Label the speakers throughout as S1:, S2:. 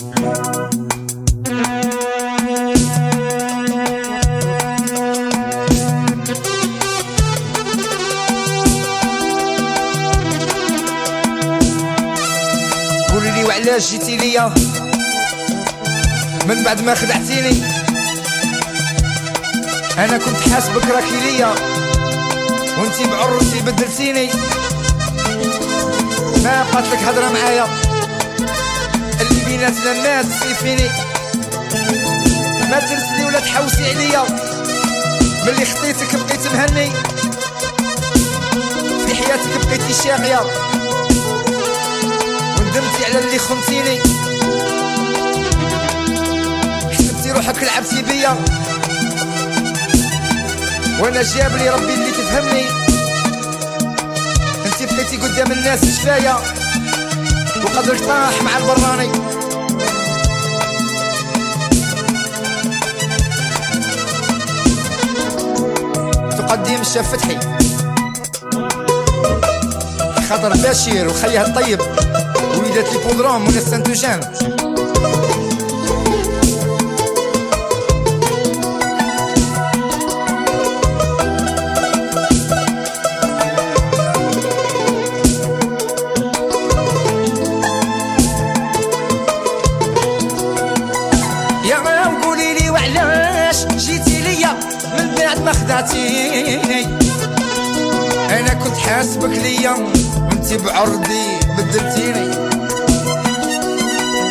S1: قولي لي وعلاش جيتي ليا؟ من بعد ما خدعتيني أنا كنت حاسبك راكي ليا وأنتي بعرتي بدلتيني. ما بقات لك هضرة معايا. بيناتنا ما تسيفيني ما ترسلي ولا تحوسي عليا. ملي خطيتك بقيت مهني. في حياتك بقيتي شاقيه وندمتي على اللي خنتيني. حسبتي روحك لعبتي بيا. وأنا جاب لي ربي اللي تفهمني. انتي بقيتي قدام الناس شفايا. وقدرك طاح مع البراني. تقدم الشاف فتحي. خاطر بشير وخيها الطيب. وليدات البودرام من السنتوجان يا ما خدعتيني أنا كنت حاسبك ليا وانتي بعرضي بدلتيني.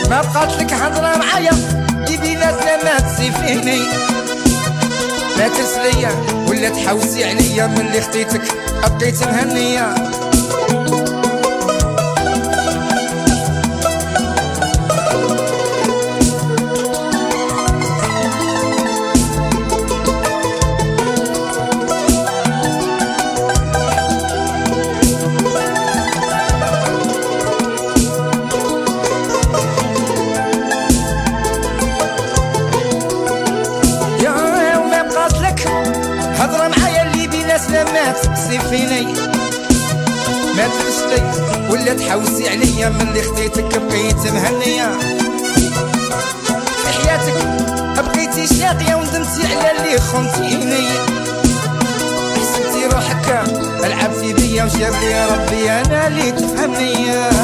S1: ما بقات لك هضرة معايا بيناتنا ما تسيفيني. لا ترسليا ولا تحوسي عليا من اللي خطيتك بقيت مهنية. بيناتنا ما تسيفيني ما ترسلي ولا تحوسي عليا من اللي خطيتك بقيت مهنية. في حياتك بقيتي شاقية وندمتي على اللي خنتيني حسبتي روحك لعبتي بيا وجاب لي ربي أنا اللي تفهمني.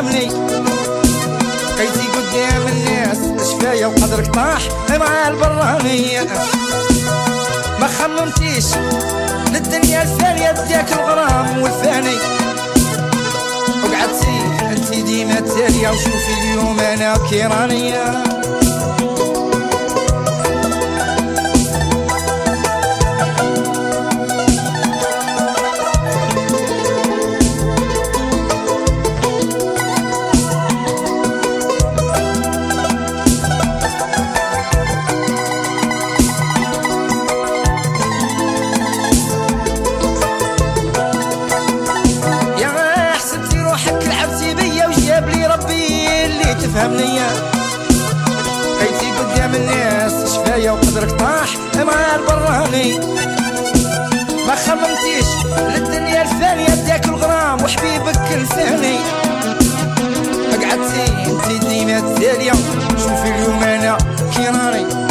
S1: اللي تفهمني بقيتي قدام الناس شفايا وقدرك طاح. مع البرانية. ما خممتيش للدنيا الفانية بداك الغرام والفاني وقعدتي أنتي ديما تالية وشوفي اليوم أنا كيرانية. يا اللي تفهمني بقيتي قدام الناس شفايا وقدرك طاح مع البراني. ما خممتيش للدنيا الفانية داك الغرام وحبيبك الثاني قعدتي انتي ديما تالية شوفي اليوم أنا كي راني.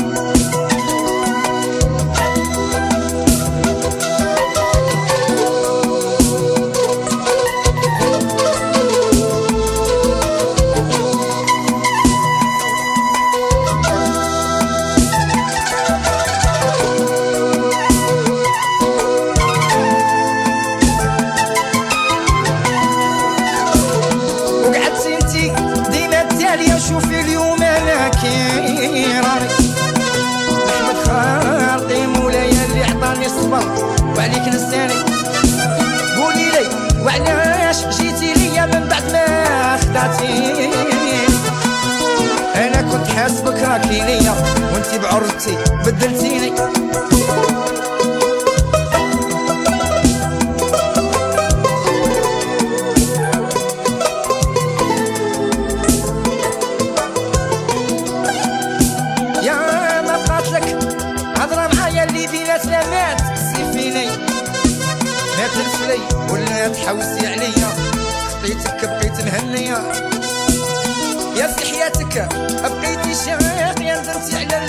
S1: وعليك نساني قولي لي وعلاش جيتي ليا من بعد ما خدعتيني أنا كنت حاسبك راكي ليا وانتي بعرتي بدلتيني. يا ما قاتلك هضرة معايا اللي سلامات سيفيني ما تنسلي ولا تحوسي عليا. خطيتك بقيت مهنية. يا في حياتك بقيتي شاقية ندمتي على